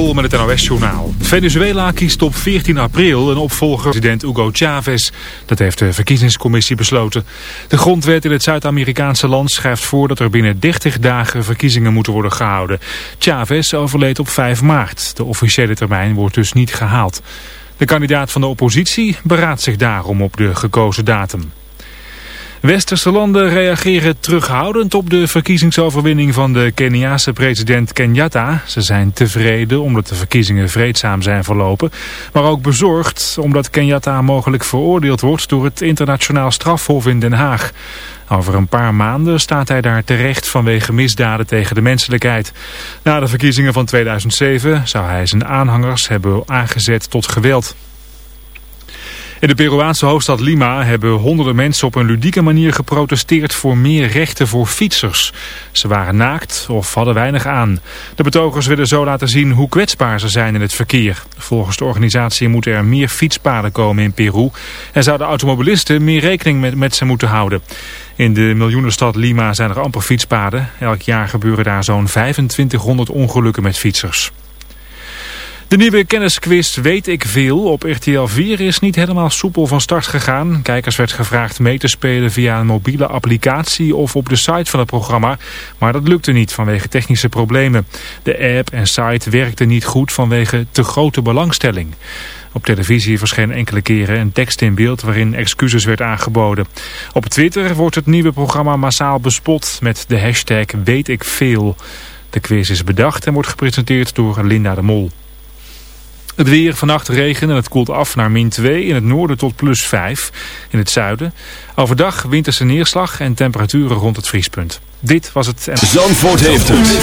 Met het NOS-journaal. Venezuela kiest op 14 april een opvolger president Hugo Chavez. Dat heeft de verkiezingscommissie besloten. De grondwet in het Zuid-Amerikaanse land schrijft voor dat er binnen 30 dagen verkiezingen moeten worden gehouden. Chavez overleed op 5 maart. De officiële termijn wordt dus niet gehaald. De kandidaat van de oppositie beraadt zich daarom op de gekozen datum. Westerse landen reageren terughoudend op de verkiezingsoverwinning van de Keniaanse president Kenyatta. Ze zijn tevreden omdat de verkiezingen vreedzaam zijn verlopen, maar ook bezorgd omdat Kenyatta mogelijk veroordeeld wordt door het internationaal strafhof in Den Haag. Over een paar maanden staat hij daar terecht vanwege misdaden tegen de menselijkheid. Na de verkiezingen van 2007 zou hij zijn aanhangers hebben aangezet tot geweld. In de Peruaanse hoofdstad Lima hebben honderden mensen op een ludieke manier geprotesteerd voor meer rechten voor fietsers. Ze waren naakt of hadden weinig aan. De betogers willen zo laten zien hoe kwetsbaar ze zijn in het verkeer. Volgens de organisatie moeten er meer fietspaden komen in Peru en zouden automobilisten meer rekening met, met ze moeten houden. In de miljoenenstad Lima zijn er amper fietspaden. Elk jaar gebeuren daar zo'n 2500 ongelukken met fietsers. De nieuwe kennisquiz Weet ik Veel op RTL 4 is niet helemaal soepel van start gegaan. Kijkers werd gevraagd mee te spelen via een mobiele applicatie of op de site van het programma. Maar dat lukte niet vanwege technische problemen. De app en site werkten niet goed vanwege te grote belangstelling. Op televisie verscheen enkele keren een tekst in beeld waarin excuses werd aangeboden. Op Twitter wordt het nieuwe programma massaal bespot met de hashtag Weet ik Veel. De quiz is bedacht en wordt gepresenteerd door Linda de Mol. Het weer, vannacht regen en het koelt af naar min 2 in het noorden tot plus 5 in het zuiden. Overdag winterse neerslag en temperaturen rond het vriespunt. Dit was het... Zandvoort heeft het.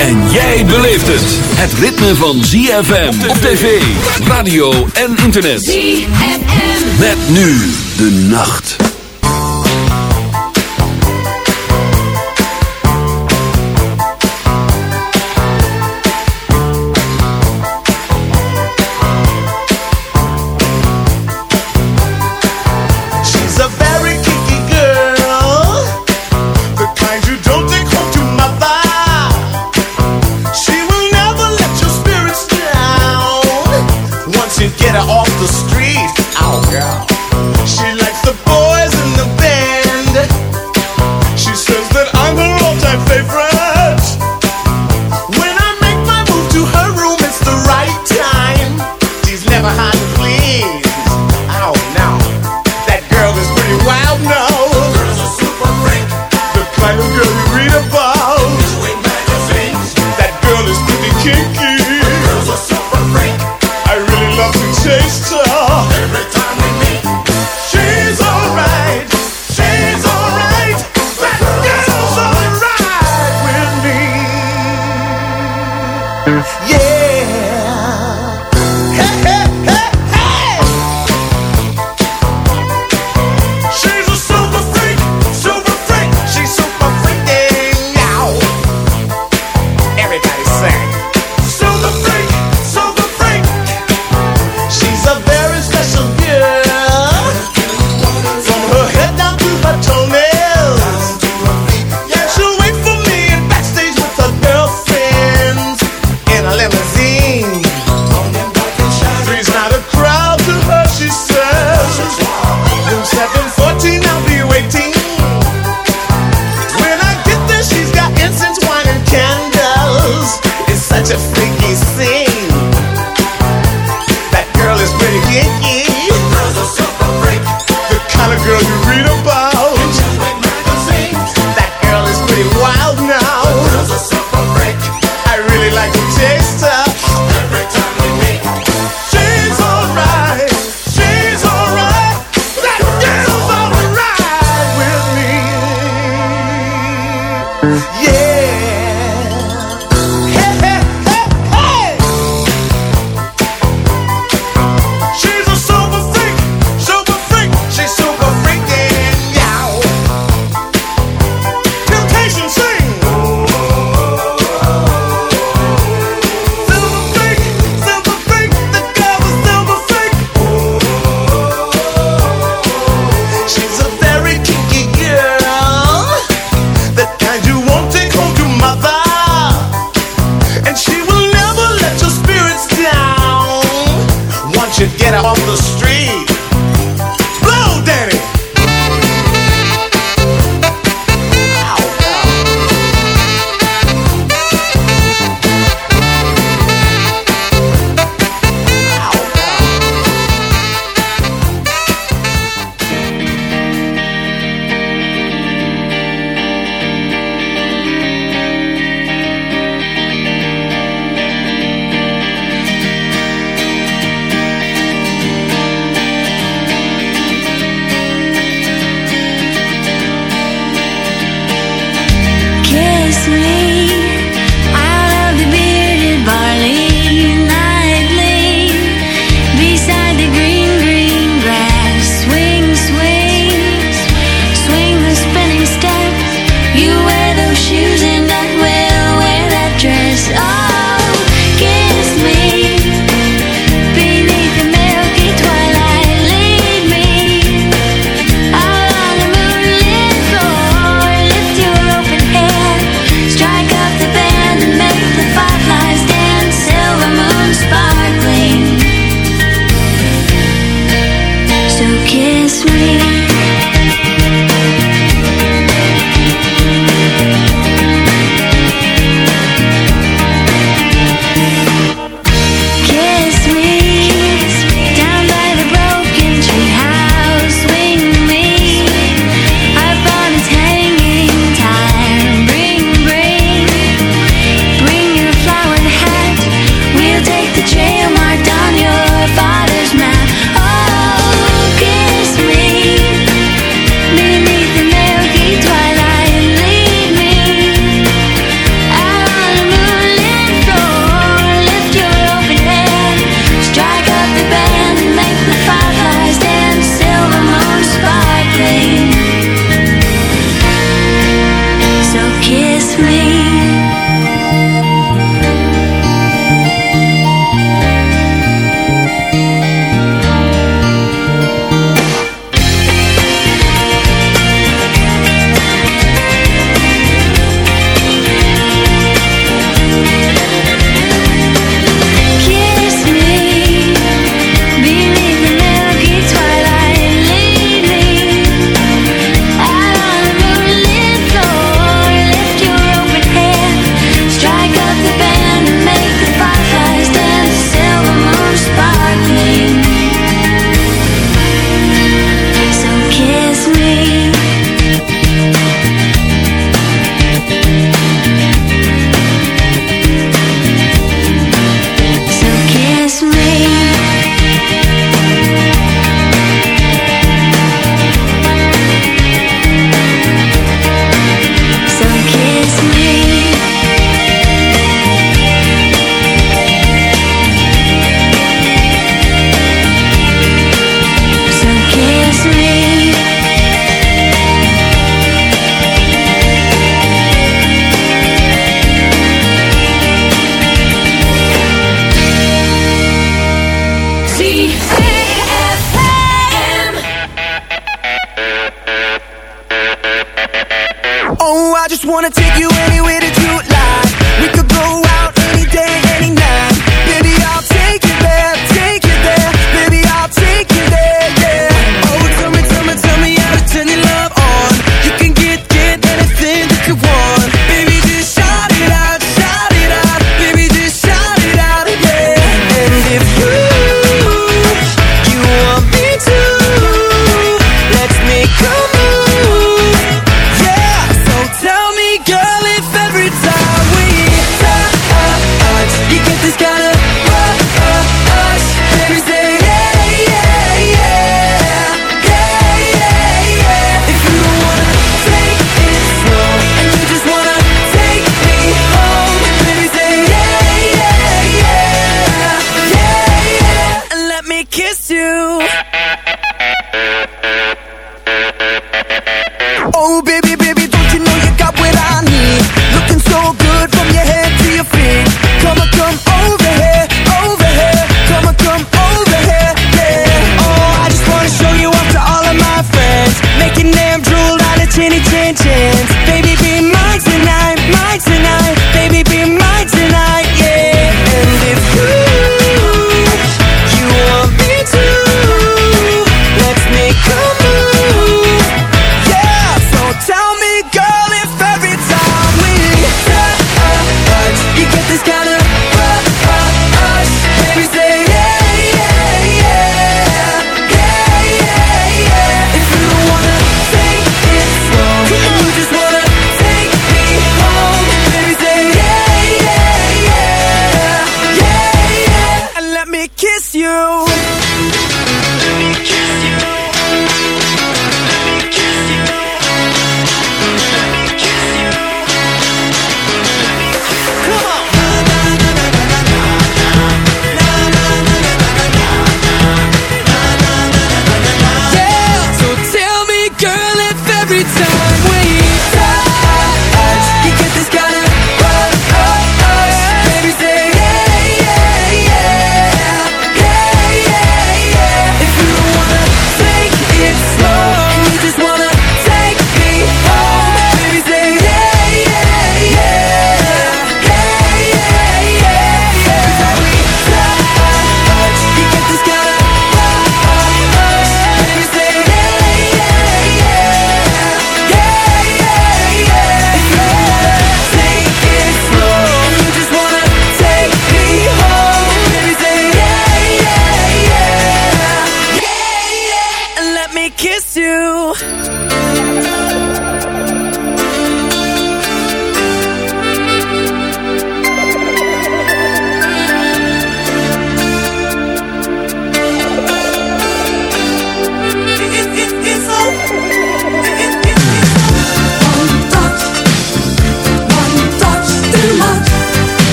En jij beleeft het. Het ritme van ZFM op tv, radio en internet. ZFM. Met nu de nacht.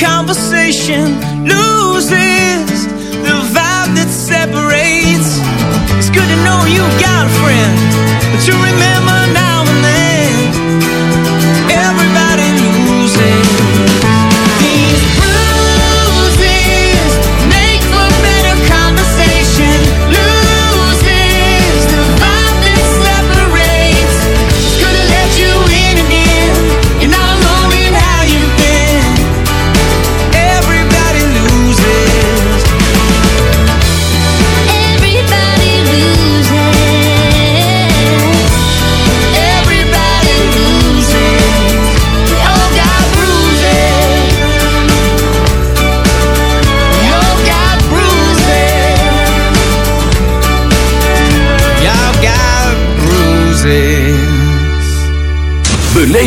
conversation loses the vibe that separates. It's good to know you got a friend, but you remember.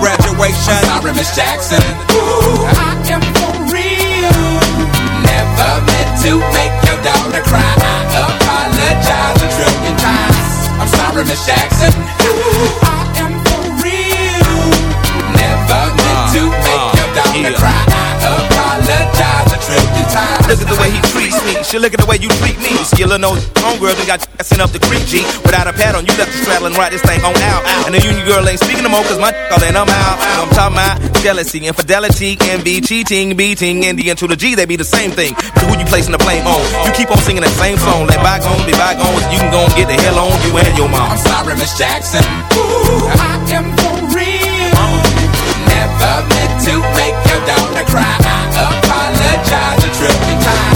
graduation. I'm sorry, Miss Jackson. Ooh, I am for real. Never meant to make your daughter cry. I apologize a trillion times. I'm sorry, Miss Jackson. Ooh, I am for real. Never meant to uh, make uh, your daughter yeah. cry. I apologize a trillion times. Look at the way he treats me. She look at the way you treat me. No homegirl that got sent up the creek, G. Without a pad on, you left the straddle and ride this thing on out. And the union girl ain't speaking no more, cause my all in, I'm out. I'm talking about jealousy, infidelity, envy, cheating, beating, and the to the G, they be the same thing. But who you placing the blame on? You keep on singing that same song. Let bygones be bygones. You can go and get the hell on you and your mom. I'm sorry, Miss Jackson. Ooh, I am for real. Never meant to make your daughter cry. I apologize a trillion times.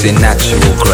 supernatural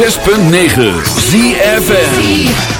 106.9 ZFN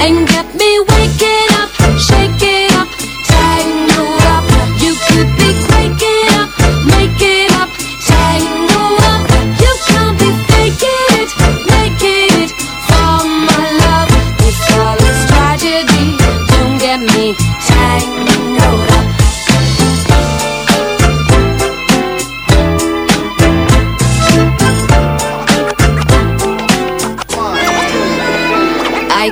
and get me waking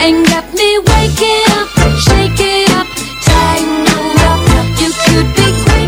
and get me waking up, shaking up, tangled up. You could be waking